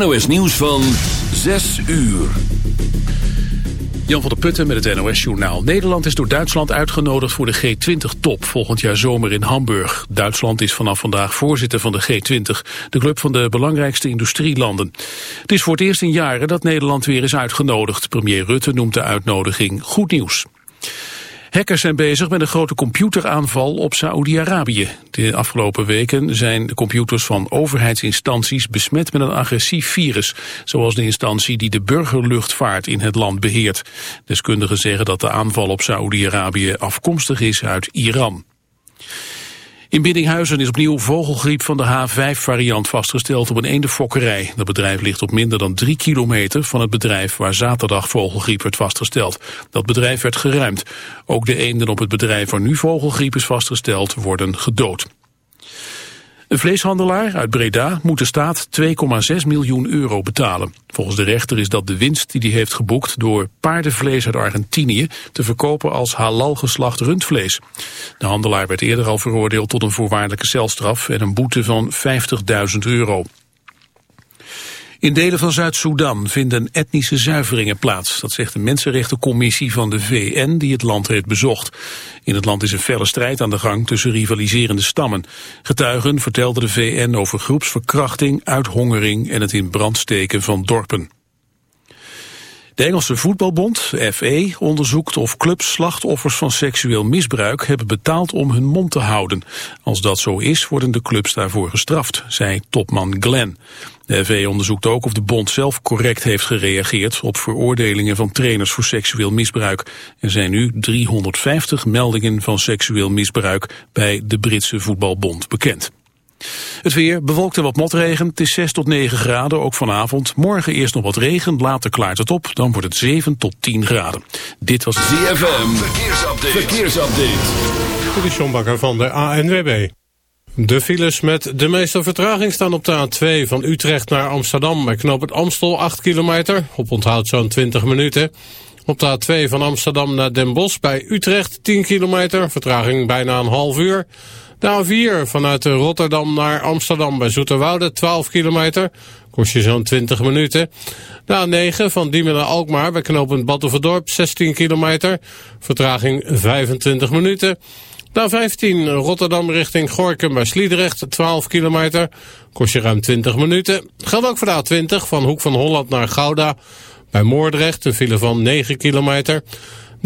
NOS Nieuws van 6 uur. Jan van der Putten met het NOS-journaal. Nederland is door Duitsland uitgenodigd voor de G20-top volgend jaar zomer in Hamburg. Duitsland is vanaf vandaag voorzitter van de G20, de club van de belangrijkste industrielanden. Het is voor het eerst in jaren dat Nederland weer is uitgenodigd. Premier Rutte noemt de uitnodiging goed nieuws. Hackers zijn bezig met een grote computeraanval op Saoedi-Arabië. De afgelopen weken zijn de computers van overheidsinstanties besmet met een agressief virus, zoals de instantie die de burgerluchtvaart in het land beheert. Deskundigen zeggen dat de aanval op Saoedi-Arabië afkomstig is uit Iran. In Biddinghuizen is opnieuw vogelgriep van de H5-variant vastgesteld op een eendenfokkerij. Dat bedrijf ligt op minder dan drie kilometer van het bedrijf waar zaterdag vogelgriep werd vastgesteld. Dat bedrijf werd geruimd. Ook de eenden op het bedrijf waar nu vogelgriep is vastgesteld worden gedood. Een vleeshandelaar uit Breda moet de staat 2,6 miljoen euro betalen. Volgens de rechter is dat de winst die hij heeft geboekt door paardenvlees uit Argentinië te verkopen als halal geslacht rundvlees. De handelaar werd eerder al veroordeeld tot een voorwaardelijke celstraf en een boete van 50.000 euro. In delen van Zuid-Soedan vinden etnische zuiveringen plaats. Dat zegt de Mensenrechtencommissie van de VN die het land heeft bezocht. In het land is een felle strijd aan de gang tussen rivaliserende stammen. Getuigen vertelden de VN over groepsverkrachting, uithongering en het in brand steken van dorpen. De Engelse voetbalbond, FE, onderzoekt of clubs slachtoffers van seksueel misbruik hebben betaald om hun mond te houden. Als dat zo is, worden de clubs daarvoor gestraft, zei topman Glenn. De FE onderzoekt ook of de bond zelf correct heeft gereageerd op veroordelingen van trainers voor seksueel misbruik. Er zijn nu 350 meldingen van seksueel misbruik bij de Britse voetbalbond bekend. Het weer bewolkt en wat motregen. Het is 6 tot 9 graden, ook vanavond. Morgen eerst nog wat regen, later klaart het op. Dan wordt het 7 tot 10 graden. Dit was ZFM. Verkeersupdate. Verkeersupdate. Dit is Bakker van de ANWB. De files met de meeste vertraging staan op de A2 van Utrecht naar Amsterdam. Bij knoop het Amstel 8 kilometer, op onthoud zo'n 20 minuten. Op de A2 van Amsterdam naar Den Bosch bij Utrecht 10 kilometer, vertraging bijna een half uur. De A4 vanuit Rotterdam naar Amsterdam bij Zoeterwoude 12 kilometer. Kost je zo'n 20 minuten. De A9 van Diemen naar Alkmaar bij knooppunt Battenverdorp 16 kilometer. Vertraging 25 minuten. De A15 Rotterdam richting Gorkum bij Sliedrecht 12 kilometer. Kost je ruim 20 minuten. Geldt ook voor de A20 van Hoek van Holland naar Gouda. Bij Moordrecht een file van 9 kilometer.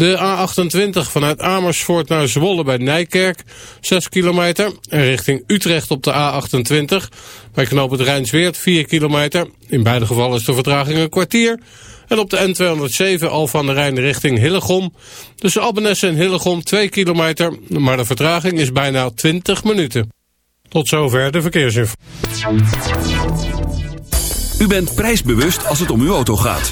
De A28 vanuit Amersfoort naar Zwolle bij Nijkerk, 6 kilometer. En richting Utrecht op de A28 bij knoop het Rijnsweert, 4 kilometer. In beide gevallen is de vertraging een kwartier. En op de N207 al van de Rijn richting Hillegom. Tussen Albenesse en Hillegom 2 kilometer, maar de vertraging is bijna 20 minuten. Tot zover de verkeersinformatie. U bent prijsbewust als het om uw auto gaat.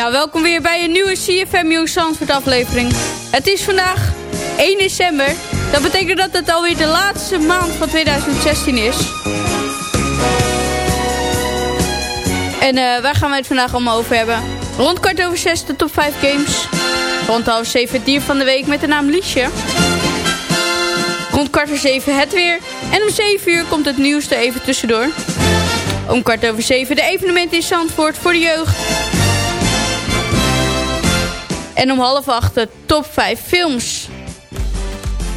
Ja, welkom weer bij een nieuwe CFM Nieuws Zandvoort aflevering. Het is vandaag 1 december. Dat betekent dat het alweer de laatste maand van 2016 is. En uh, waar gaan we het vandaag allemaal over hebben? Rond kwart over zes de top 5 games. Rond half zeven het dier van de week met de naam Liesje. Rond kwart over zeven het weer. En om 7 uur komt het nieuws er even tussendoor. Om kwart over zeven de evenement in Zandvoort voor de jeugd. En om half acht de top 5 films.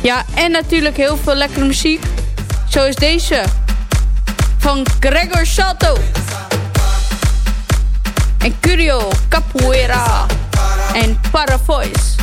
Ja, en natuurlijk heel veel lekkere muziek. Zoals deze. Van Gregor Salto. En Curio, Capoeira. En Paravoice.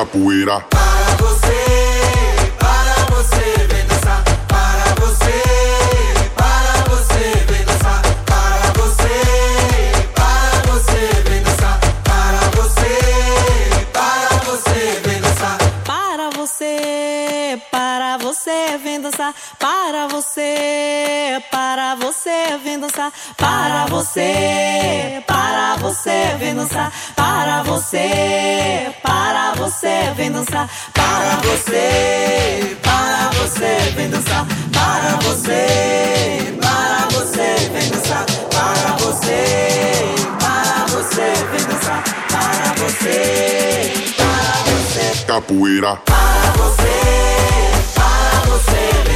Capoeira. Para você, para você, vem dançar. Para você, para você, vem dançar. Para você, para você, vem dançar. Para você, para você, vem dançar. Para você, para você, vem dançar. Para você, para você, vem dançar. Para você, para você, vem dançar. Para você, para você, vem dançar. Para você, para você, vem dançar. Para você, para você, vem dançar. Para você, para você, vem dançar. Para você, para você. Capoeira. Para você, say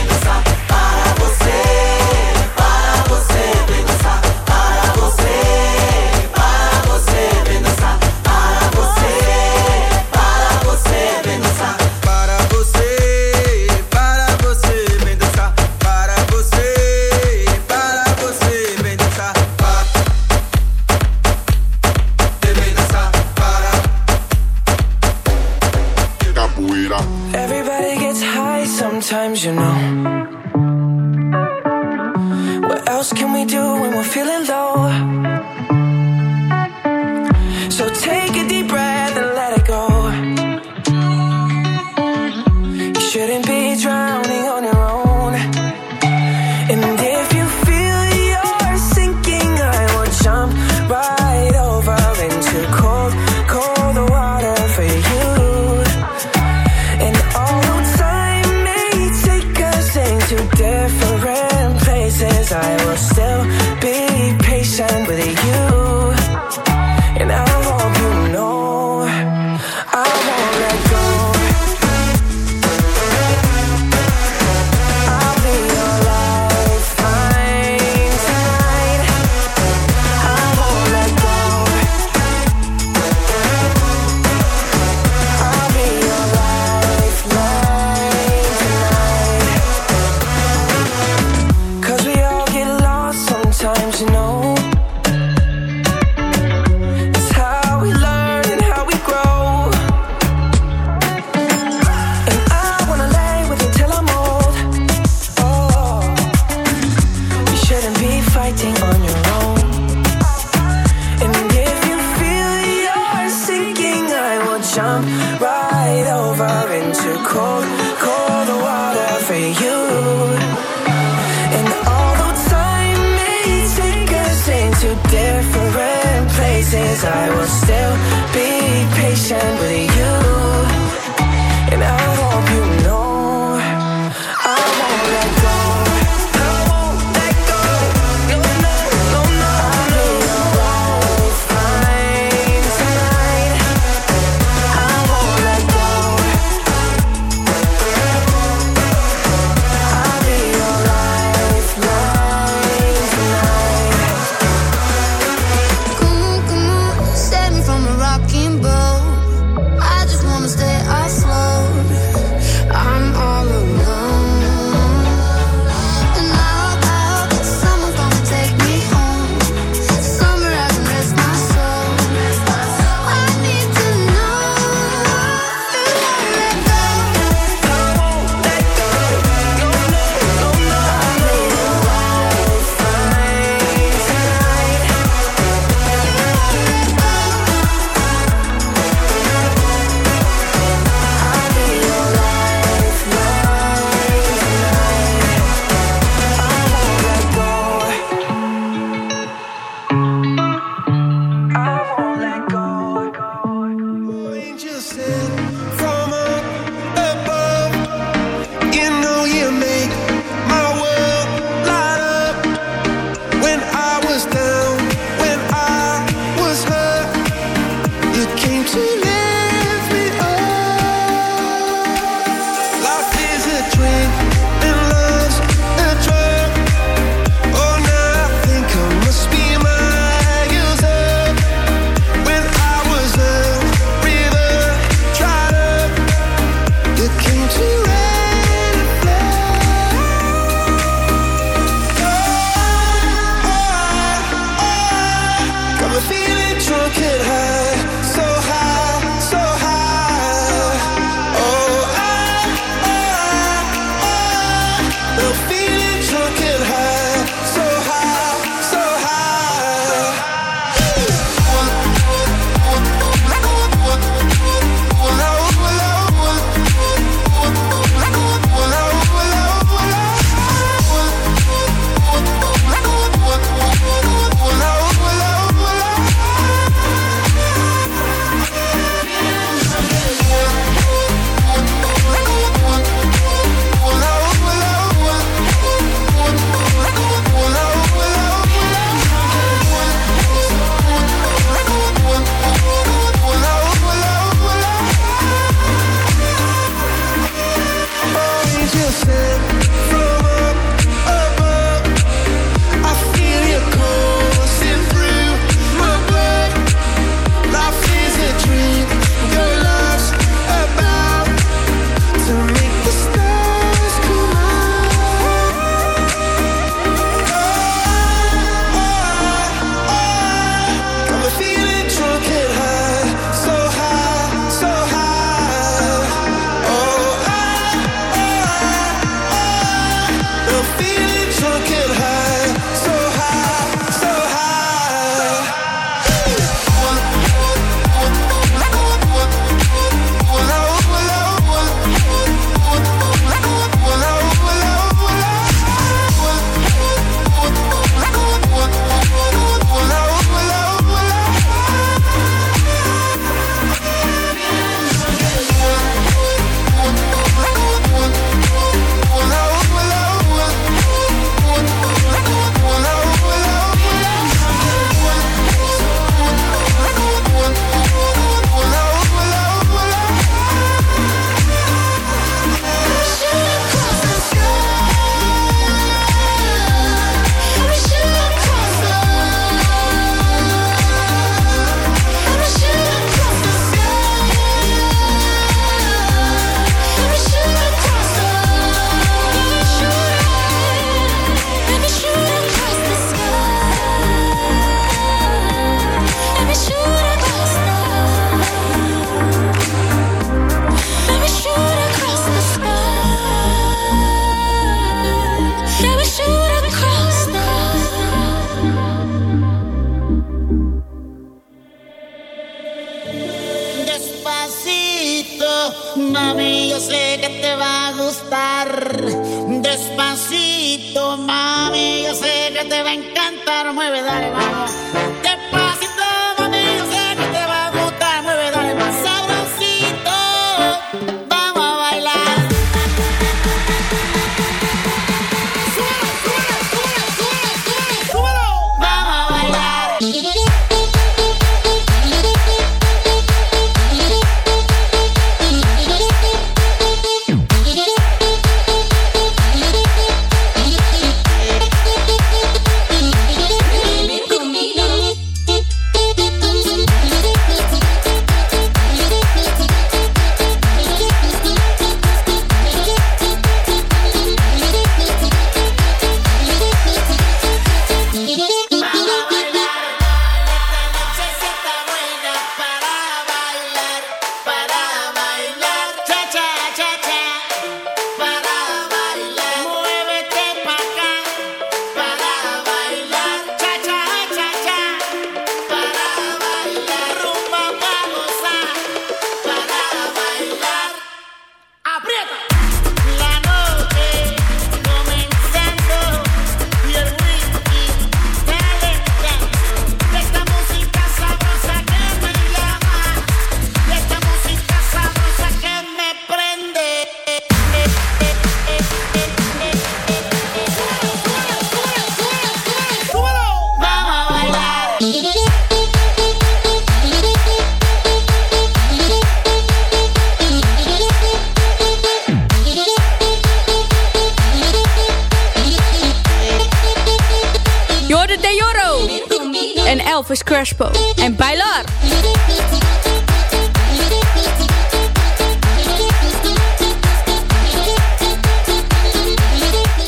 Crespo en Bailar.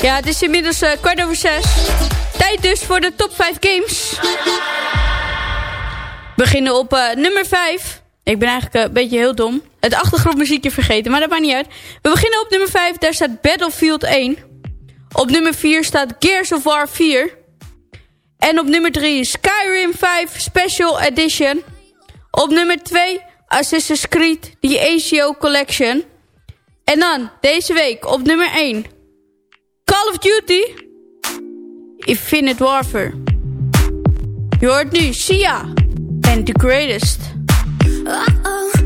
Ja, het is inmiddels uh, kwart over zes. Tijd dus voor de top 5 games. We beginnen op uh, nummer 5. Ik ben eigenlijk eh, een beetje heel dom. Het achtergrondmuziekje vergeten, maar dat maakt niet uit. We beginnen op nummer 5. Daar staat Battlefield 1. Op nummer 4 staat Gears of War 4. En op nummer 3 Skyrim 5 Special Edition. Op nummer 2 Assassin's Creed The ACO Collection. En dan deze week op nummer 1 Call of Duty Infinite Warfare. Je hoort nu Sia en The Greatest. Uh -oh.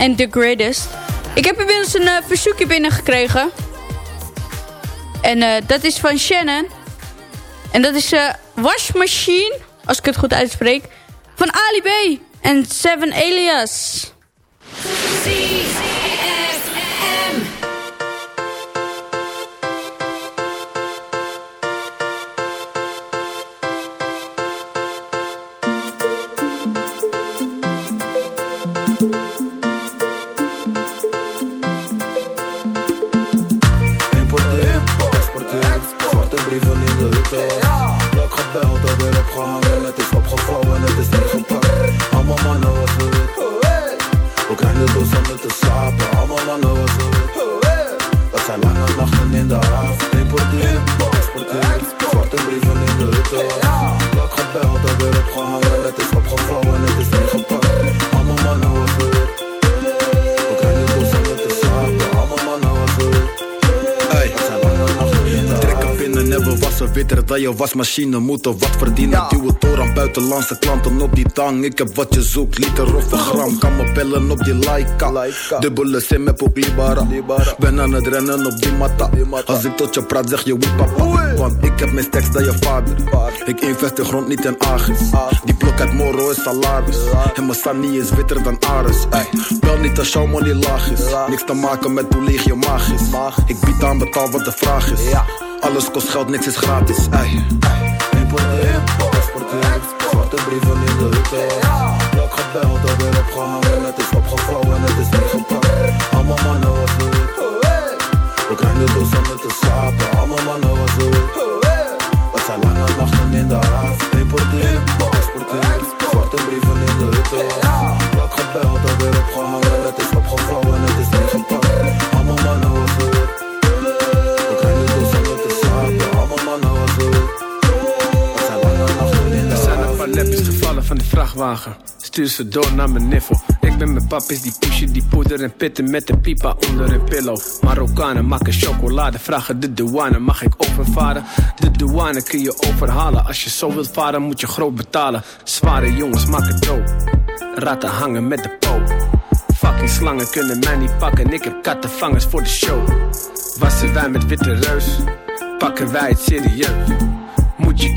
En The Greatest. Ik heb inmiddels een eh, verzoekje binnengekregen. En eh, dat is van Shannon. En dat is uh, Washmachine, als ik het goed uitspreek, van Ali B en Seven Alias. We krijgen de doos om dan je wasmachine. Moeten wat verdienen. Duw het door aan buitenlandse klanten op die tang. Ik heb wat je zoekt, liter of een gram. Kan me bellen op die Laika. Dubbele sim heb ook Libara. Ben aan het rennen op die matta. Als ik tot je praat, zeg je wie papa. Want ik heb mijn stacks dan je vader. Ik invest in grond, niet in agis. Die blok uit Moro is salaris. En mijn Sunny is witter dan Ares. Ey, Wel niet als jouw money laag is. Niks te maken met hoe leeg je maag is. Ik bied aan betaal wat de vraag is. Alles kost geld, niks is gratis. Ey. Importeer, exporteer, zwarte brieven in de hutte Blok gebeld, alweer opgehangen, het is opgevouwen, het is niet gepakt. Allemaal mannen we weten We krijgen de doos om te slapen, allemaal mannen we weten Het zijn lange nachten in de haven. Importeer, exporteer, vrachtwagen. Stuur ze door naar mijn niffel. Ik ben mijn papis die pushen die poeder en pitten met de pipa onder een pillow. Marokkanen maken chocolade, vragen de douane. Mag ik overvaren? De douane kun je overhalen. Als je zo wilt varen moet je groot betalen. Zware jongens maken dood. Ratten hangen met de po. Fucking slangen kunnen mij niet pakken. Ik heb kattenvangers voor de show. Wassen wij met witte reus, pakken wij het serieus.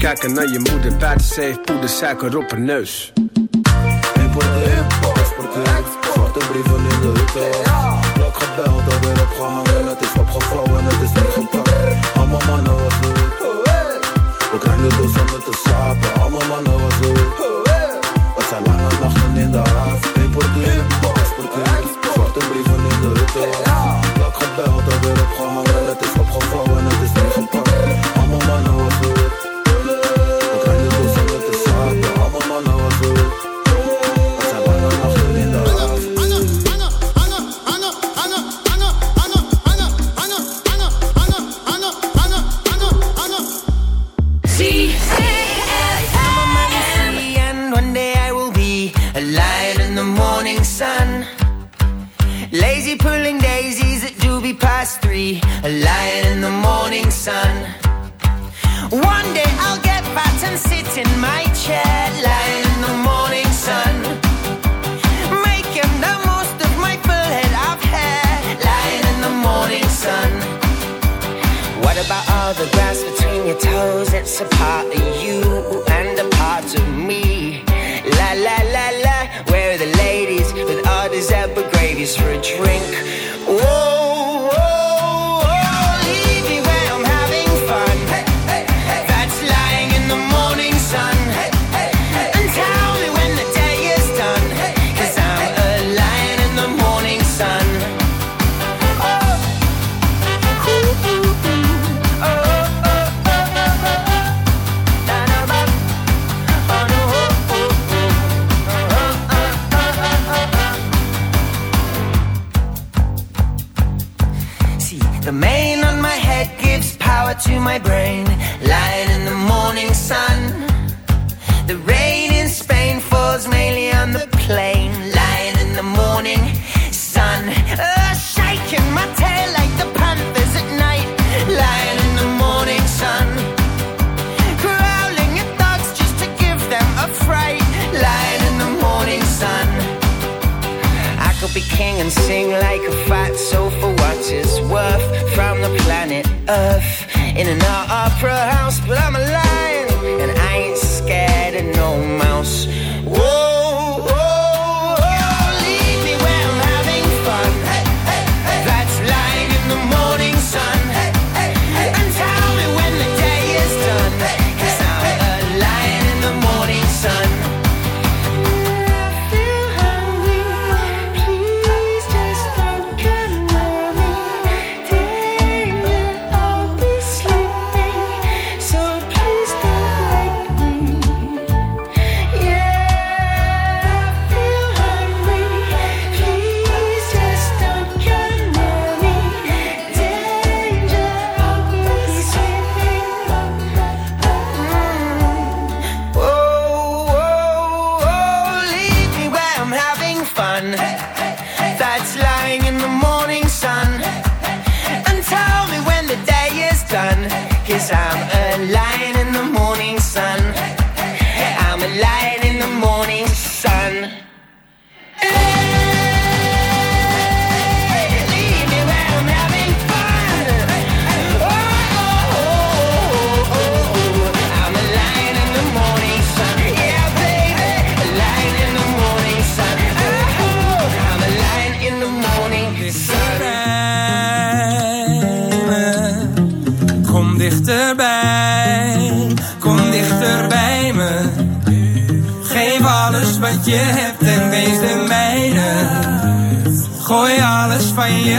Kijken naar je moeder, buiten ze heeft poeder, suiker op haar neus. Importeer, exporteer, zwarte brieven in de hutte Blok gebeld, alweer opgehangen, het is opgevouwen, het is niet gepakt. Allemaal mannen wat we weten We krijgen de The mane on my head gives power to my brain. Lying in the morning sun. The rain in Spain falls mainly on the plain. Lying in the morning sun. Oh, shaking my tail like the panthers at night. Lying in the morning sun. Growling at dogs just to give them a fright. Lying in the morning sun. I could be king and sing like a fat sofa what it's worth from the planet Earth. In an opera house, but I'm a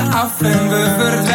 van je af en we verdwijnen.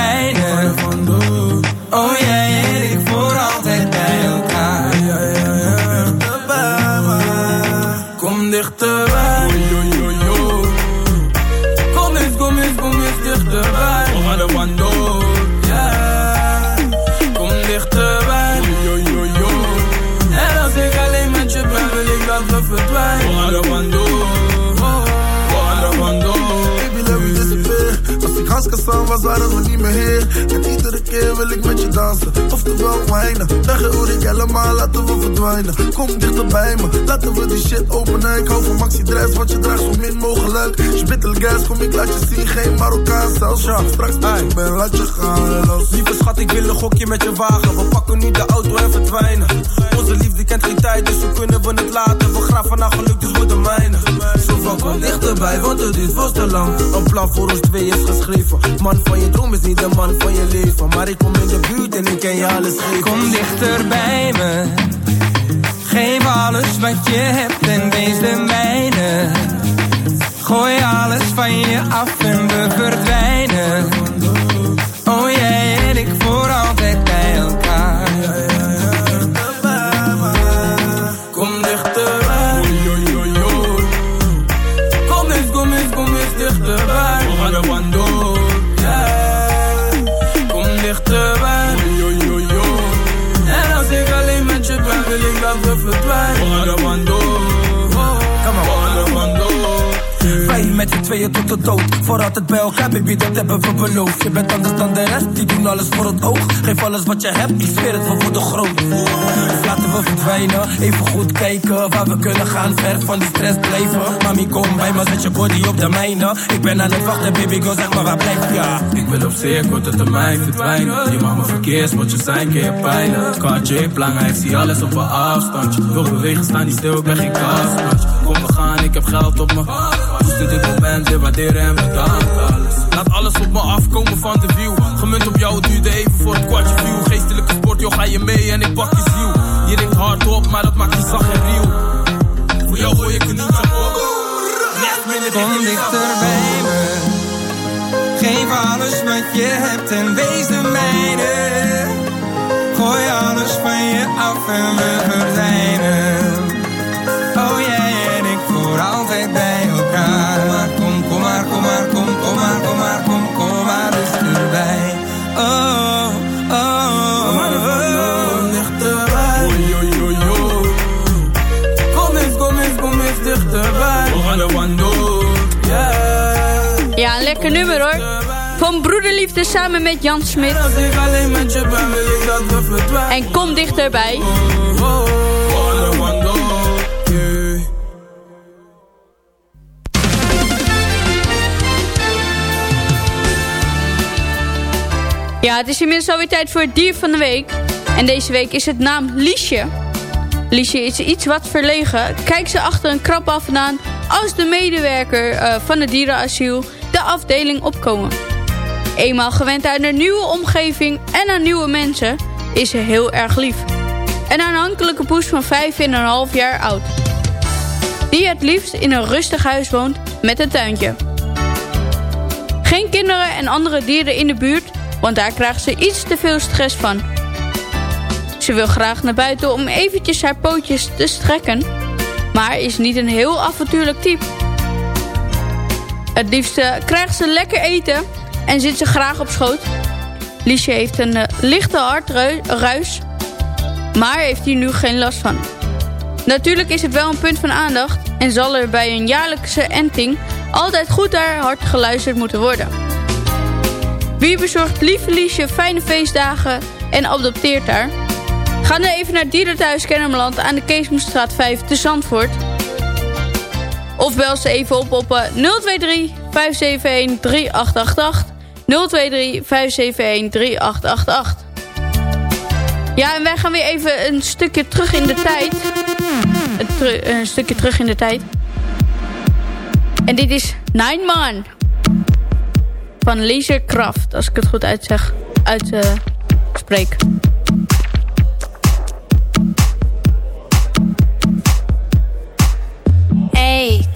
Was, waren we niet meer hier. En iedere keer wil ik met je dansen. Oftewel wijnen. Dag hoor ik helemaal, laten we verdwijnen. Kom dichter bij me, laten we die shit openen. Ik hou van maxi dress, wat je draagt zo min mogelijk. Spittel gas, kom ik laat je zien, geen Marokkaan zelfs. Ja, straks je ben, laat je gaan. Los. Lieve schat, ik wil een gokje met je wagen. We pakken nu de auto en verdwijnen. Onze liefde kent geen tijd, dus hoe kunnen we het laten? We graven naar geluk, dus voor de mijne. Zoveel kom dichterbij, want het duurt veel te lang. Een plan voor ons twee is geschreven. Man van je droom is niet de man van je leven. Maar ik kom in de buurt en ik ken je alles geven. Kom dichter bij me. Geef alles wat je hebt en wees de mijne. Gooi alles van je af en we verdwijnen. Dichterbij. We gaan er vandoor. Tweeën tot de dood. Voor altijd bij elkaar, baby, dat hebben we beloofd. Je bent anders dan de rest, die doen alles voor het oog. Geef alles wat je hebt, ik zweer het, we worden groot. Dus laten we verdwijnen, even goed kijken waar we kunnen gaan. Ver van die stress blijven. Mami, kom bij me, zet je body op de mijne. Ik ben aan het wachten, baby, go zeg maar waar blijf ja. Ik wil op zeer korte termijn verdwijnen. Je mag me verkeersbordje zijn, keer pijn. KJ Plangen, ik zie alles op een afstandje. Wil bewegen, staan niet stil, ik ben geen kastplantje. Kom, we gaan, ik heb geld op me. Dit dit moment, en bedankt alles. Laat alles op me afkomen van de view. Gemunt op jou, het duurde even voor het kwartje view. Geestelijke sport, joh, ga je mee en ik pak je ziel. Je denkt hard op, maar dat maakt je zacht en riel. Voor jou gooi ik er niet aan op. Kom dichter bij me. Geef alles wat je hebt en wees de mijne. Gooi alles van je af en we verdwijnen. lekker nummer hoor. Van Broederliefde samen met Jan Smit. En kom dichterbij. Ja, het is inmiddels alweer tijd voor het dier van de week. En deze week is het naam Liesje. Liesje is iets wat verlegen. Kijk ze achter een krap af en aan als de medewerker eh, van het dierenasiel de afdeling opkomen. Eenmaal gewend aan een nieuwe omgeving en aan nieuwe mensen is ze heel erg lief. Een aanhankelijke poes van 5,5 jaar oud. Die het liefst in een rustig huis woont met een tuintje. Geen kinderen en andere dieren in de buurt, want daar krijgt ze iets te veel stress van. Ze wil graag naar buiten om eventjes haar pootjes te strekken, maar is niet een heel avontuurlijk type. Het liefste krijgt ze lekker eten en zit ze graag op schoot. Liesje heeft een uh, lichte hartruis, maar heeft hier nu geen last van. Natuurlijk is het wel een punt van aandacht en zal er bij een jaarlijkse enting altijd goed naar hart geluisterd moeten worden. Wie bezorgt lieve Liesje fijne feestdagen en adopteert haar? Ga dan even naar Dierenthuis Kennemerland aan de Keesmoestraat 5 te Zandvoort. Of bel ze even op op 023 571 3888. 023 571 3888. Ja, en wij gaan weer even een stukje terug in de tijd. Een, stukje terug in de tijd. En dit is Nine Man. Van Kraft, als ik het goed uitzeg, uitspreek. Uh,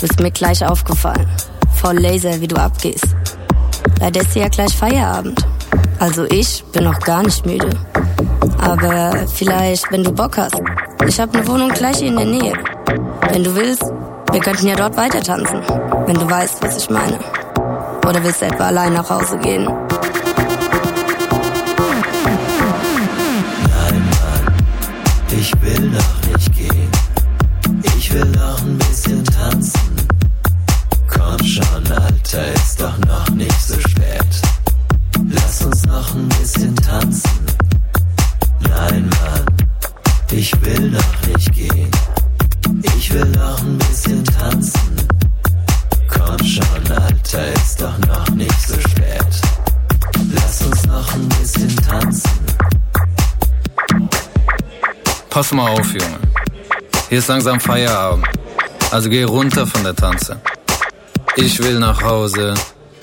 bist mir gleich aufgefallen. Voll laser, wie du abgehst. Leider ist ja gleich Feierabend. Also ich bin noch gar nicht müde. Aber vielleicht, wenn du Bock hast. Ich habe eine Wohnung gleich hier in der Nähe. Wenn du willst, wir könnten ja dort weiter tanzen. Wenn du weißt, was ich meine. Oder willst du etwa allein nach Hause gehen? Ich will noch Pass mal auf, Junge. Hier ist langsam Feierabend. Also geh runter von der Tanze. Ich will nach Hause.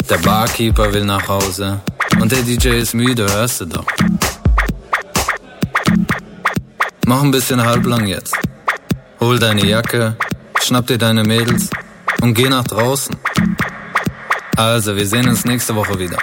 Der Barkeeper will nach Hause. Und der DJ ist müde, hörst du doch. Mach ein bisschen halblang jetzt. Hol deine Jacke, schnapp dir deine Mädels und geh nach draußen. Also, wir sehen uns nächste Woche wieder.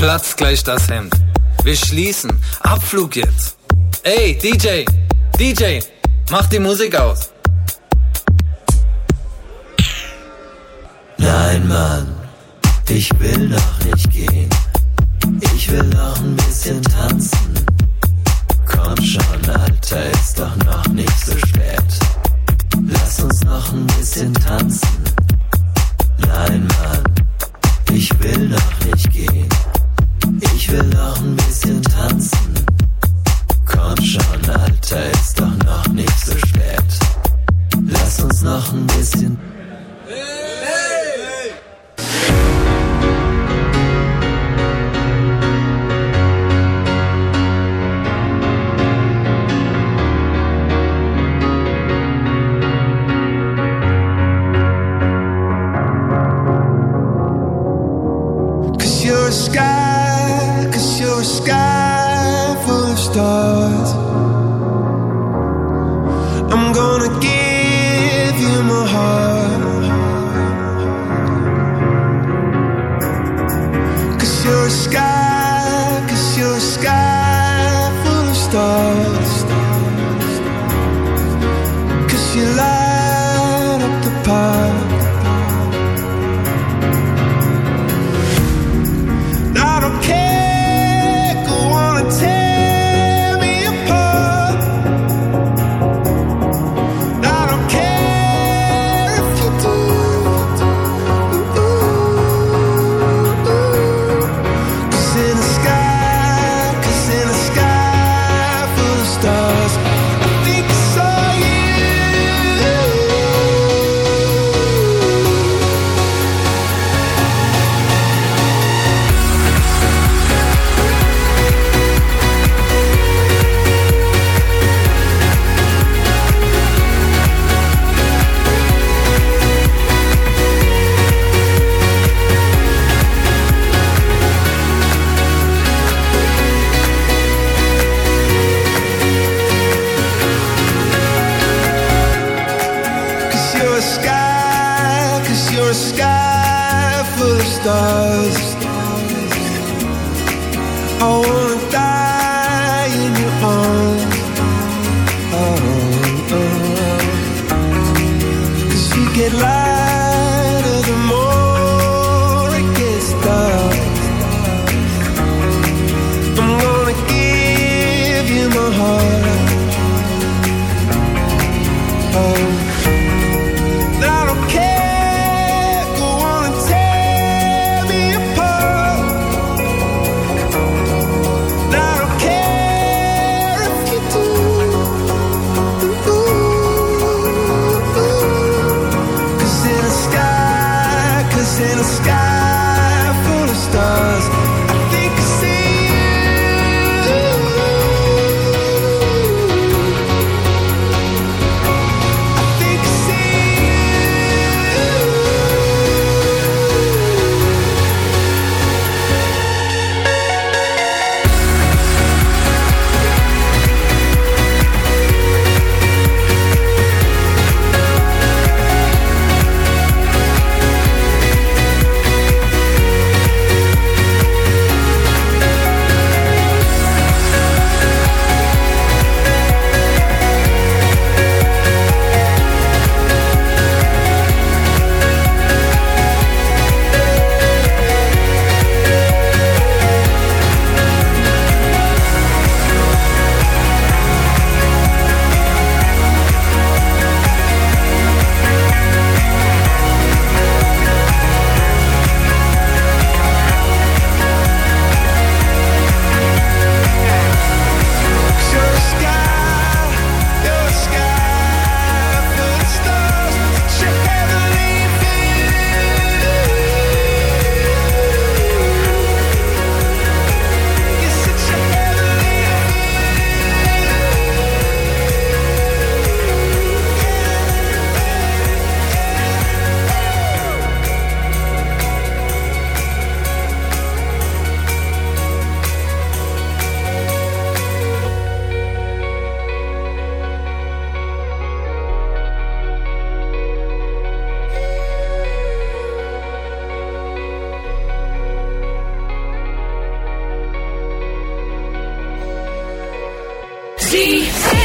Platzt gleich das Hemd. Wir schließen. Abflug jetzt. Ey, DJ, DJ, mach die Musik aus. Nein, Mann, ich will noch nicht gehen. Ich will noch ein bisschen tanzen. Komm schon, Alter, ist doch noch nicht so spät. Lass uns noch ein bisschen tanzen. Nein, Mann, ich will noch nicht gehen. Ich will noch ein bisschen tanzen. Komm schon, Alter, ist doch noch nicht so spät. Lass uns noch ein bisschen. Hey. In the sky Zee.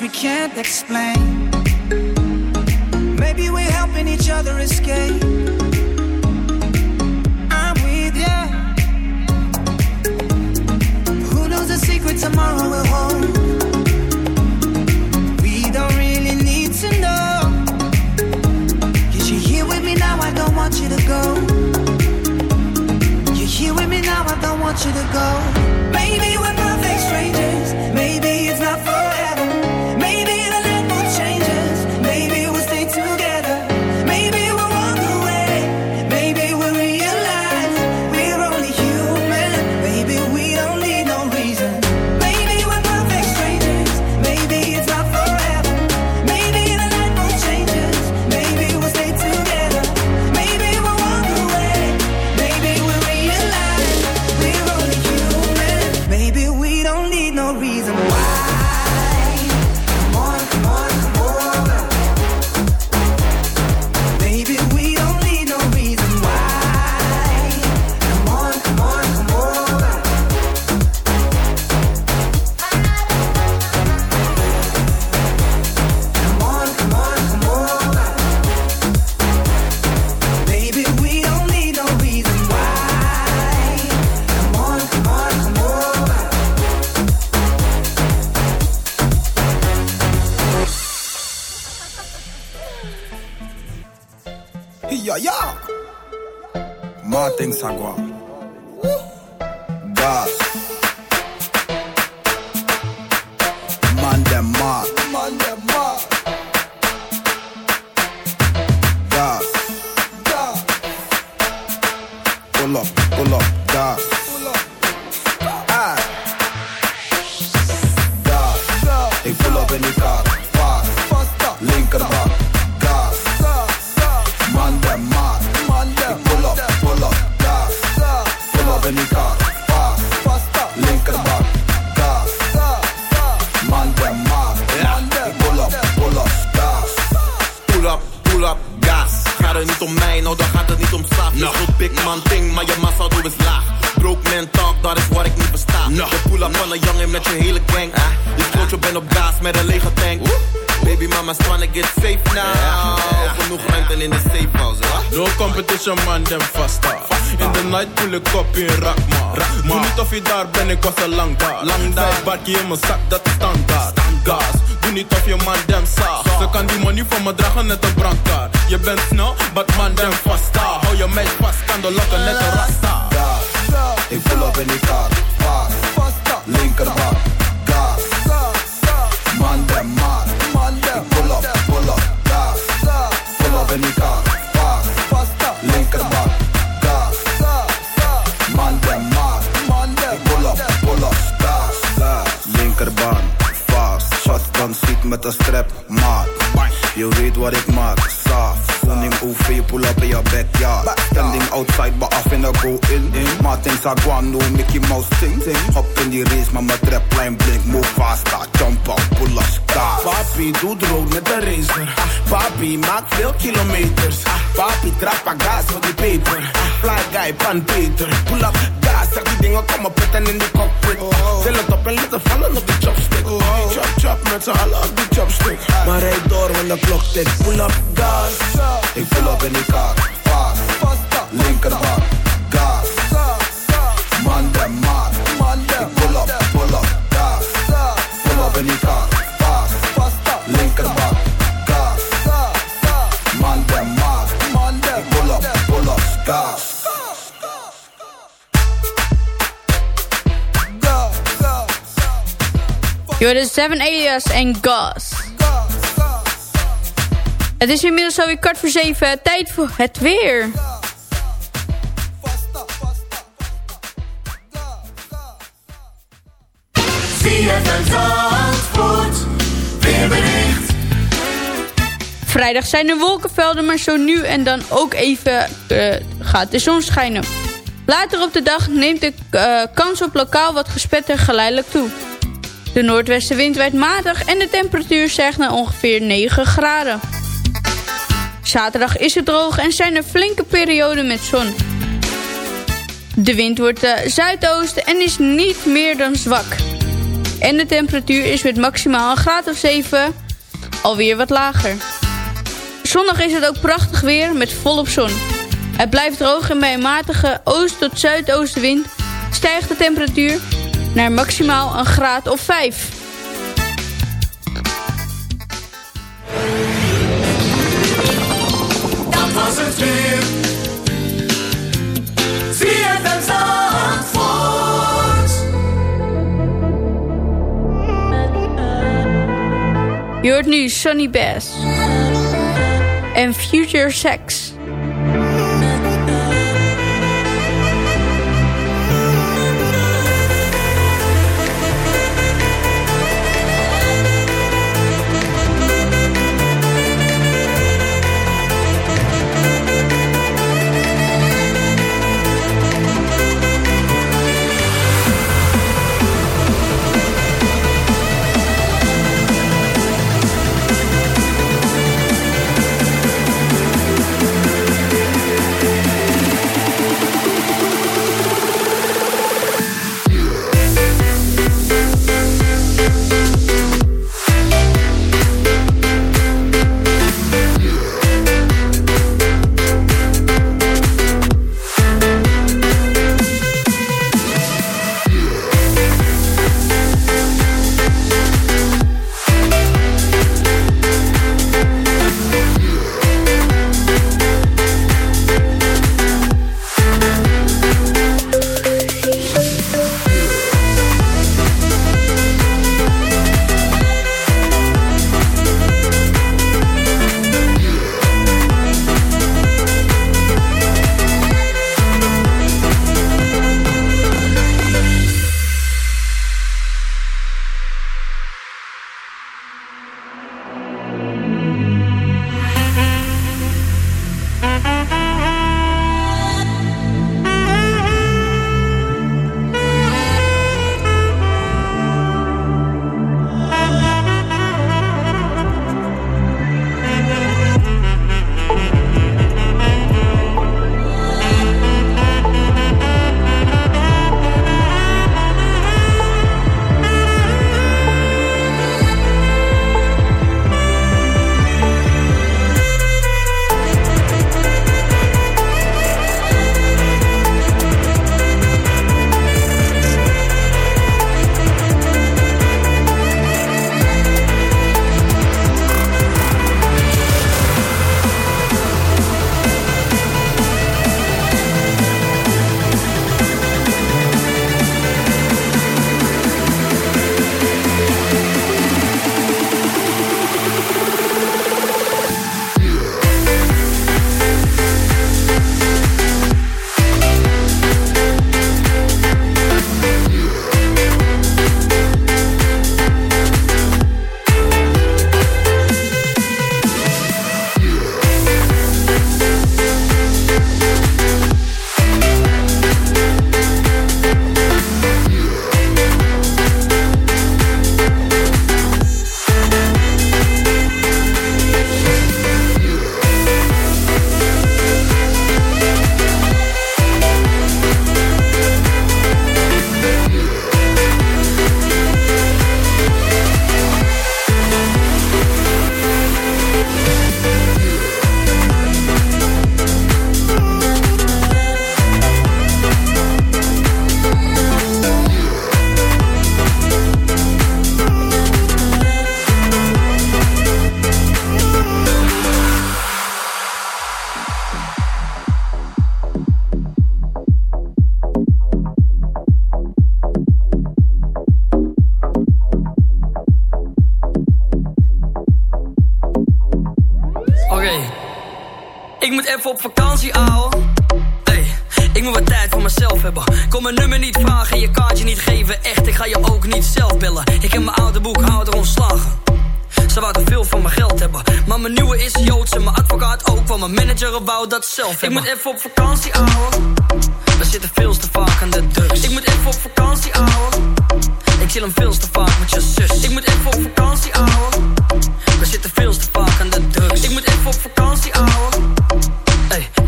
We can't up in die kar. Competition man, dem vasta. In the night pull ik op in Rakma. Doe niet of je daar bent, ik was al lang daar. Lang daar. barkie in mijn zak, dat is standaard. Gas, doe niet of je man dem zaag. Ze kan die money van me dragen net een brandkaart. Je bent snel, but man dem vasta. Hou je meid vast, kan de lokken net een rasta. Ik pull up in die kar. Fast. Met een strap. Maat. Je weet wat ik maak. Saaf. Koning OV, pull up in je backyard. Standing outside, maar af in de go-in. Martin Saguano, Mickey Mouse ting. Hop in die race, maar mijn trapline blink. Move faster, jump up, pull up, star. Papi, doe droog met de racer. Papi, maak veel kilometers. Papi, trappa gas voor die peper. Fly guy, pan Peter. Pull up, zeg die dingen komen pitten in die cockpit. Til het op en laten vallen op de chopstick. Chop, chop, met z'n allen op die chopstick. Maar rijd door, want de klok tikt. Pull up, gas. Ik pull up in die kar. Yo, de Seven Alias en Gas. Het is inmiddels alweer kwart voor zeven. Tijd voor het weer. Vrijdag zijn er wolkenvelden, maar zo nu en dan ook even uh, gaat de zon schijnen. Later op de dag neemt de uh, kans op lokaal wat gespetter geleidelijk toe. De noordwestenwind werd matig en de temperatuur stijgt naar ongeveer 9 graden. Zaterdag is het droog en zijn er flinke perioden met zon. De wind wordt uh, zuidoosten en is niet meer dan zwak. En de temperatuur is met maximaal een graad of 7 alweer wat lager. Zondag is het ook prachtig weer met volop zon. Het blijft droog en bij een matige oost- tot zuidoostenwind stijgt de temperatuur naar maximaal een graad of 5. Dat was het weer. Zie het en Je hoort nu Sonny Bass en Future Sex. even op vakantie, ouwe. Hey, ik moet wat tijd voor mezelf hebben. Kom mijn nummer niet vragen, je kaartje niet geven. Echt, ik ga je ook niet zelf bellen. Ik heb mijn oude boekhouder ontslagen. Ze wouden veel van mijn geld hebben. Maar mijn nieuwe is Joods en mijn advocaat ook. Want mijn manager wou dat zelf Ik moet even op vakantie, ouwe. We zitten veel te vaak aan de drugs. Ik moet even op vakantie, ouwe. Ik chill hem veel te vaak met je zus. Ik moet even op vakantie, ouwe. We zitten veel te vaak aan de drugs. Ik moet even op vakantie, ouwe.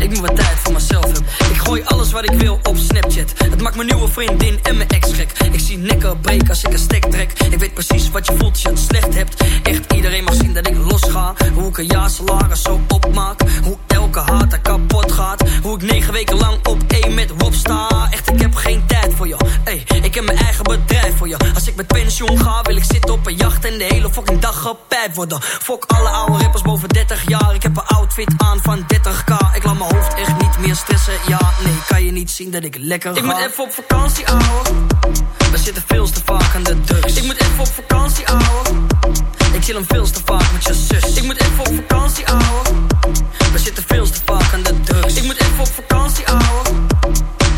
Ik moet wat tijd voor mezelf hebben. Ik gooi alles wat ik wil op Snapchat. Het maakt mijn nieuwe vriendin en mijn ex gek. Ik zie nekken breken als ik een stek trek. Ik weet precies wat je voelt als je het slecht hebt. Echt iedereen mag zien dat ik los ga. Hoe ik een jaar salaris zo opmaak. Hoe elke haat er kapot gaat. Hoe ik negen weken lang op één met Rob sta. Echt, ik heb geen tijd voor je. Ik heb mijn eigen bedrijf voor je. Als ik met pensioen ga, wil ik zitten op een jacht en de hele fucking dag gepijpt worden. Fok alle oude rappers boven 30 jaar. Ik heb een outfit aan van 30k. Ik laat mijn hoofd echt niet meer stressen. Ja, nee, kan je niet zien dat ik lekker ga. Ik moet even op vakantie, ouwe. We zitten veel te vaak aan de drugs. Ik moet even op vakantie, ouwe. Ik chill hem veel te vaak met je zus. Ik moet even op vakantie, ouwe. We zitten veel te vaak aan de drugs. Ik moet even op vakantie, ouwe.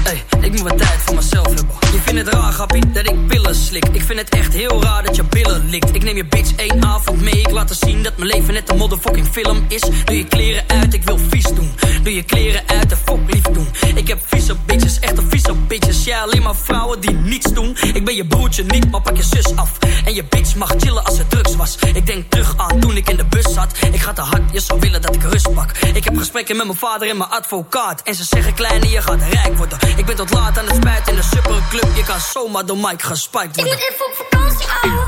Hey, ik moet wat tijd voor mezelf hebben. Je vindt het raar, grappie, dat ik pillen slik. Ik vind het echt heel raar dat je billen likt. Ik neem je bitch één avond mee. Ik laat zien dat mijn leven net een motherfucking film is. Doe je kleren uit, ik wil vies doen. Doe je kleren uit en fok lief doen. Ik heb vieze bitches, echt een vieze bitches. Ja, alleen maar vrouwen die niets doen. Ik ben je broertje niet, maar pak je zus af. En je bitch mag chillen als het drugs was. Ik denk terug aan toen ik in de bus zat. Ik ga te hard, je zou willen dat ik rust pak. Ik heb gesprekken met mijn vader en mijn advocaat. En ze zeggen kleine, je gaat rijk worden. Ik ben tot laat aan het spijt in de superclub. Kan zomaar door Mike gespiked worden. Ik moet even op vakantie, ouwe.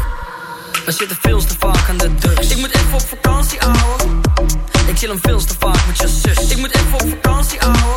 We zitten veel te vaak aan de drugs. Ik moet even op vakantie, ouwe. Ik chill hem veel te vaak met je zus. Ik moet even op vakantie, ouwe.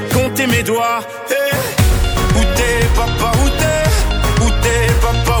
compté mes doigts. Hey. Où t'es papa, où t'es? Où t'es papa,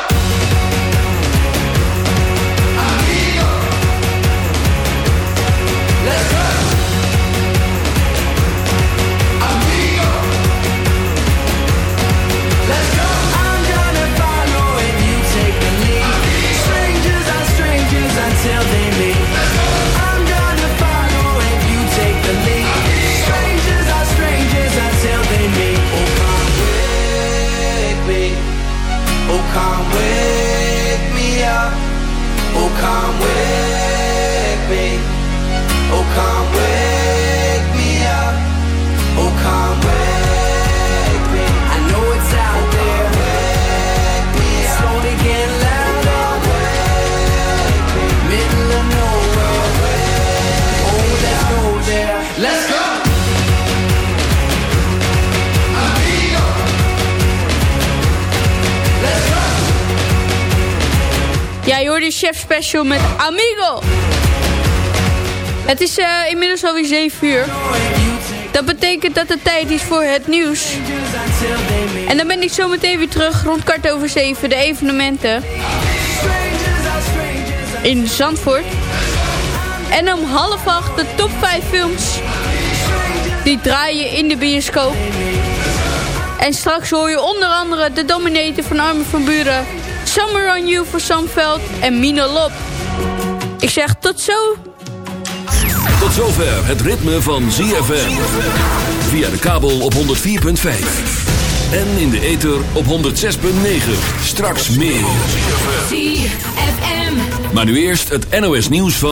Chef Special met Amigo. Het is eh, inmiddels alweer 7 uur. Dat betekent dat het tijd is voor het nieuws. En dan ben ik zo meteen weer terug rond kwart over 7. De evenementen in Zandvoort. En om half acht de top 5 films. Die draaien in de bioscoop. En straks hoor je onder andere de Dominator van Armin van Buren. Summer on You voor Samveld en Mina Lop. Ik zeg tot zo. Tot zover het ritme van ZFM. Via de kabel op 104.5. En in de ether op 106.9. Straks meer. ZFM. Maar nu eerst het NOS nieuws van...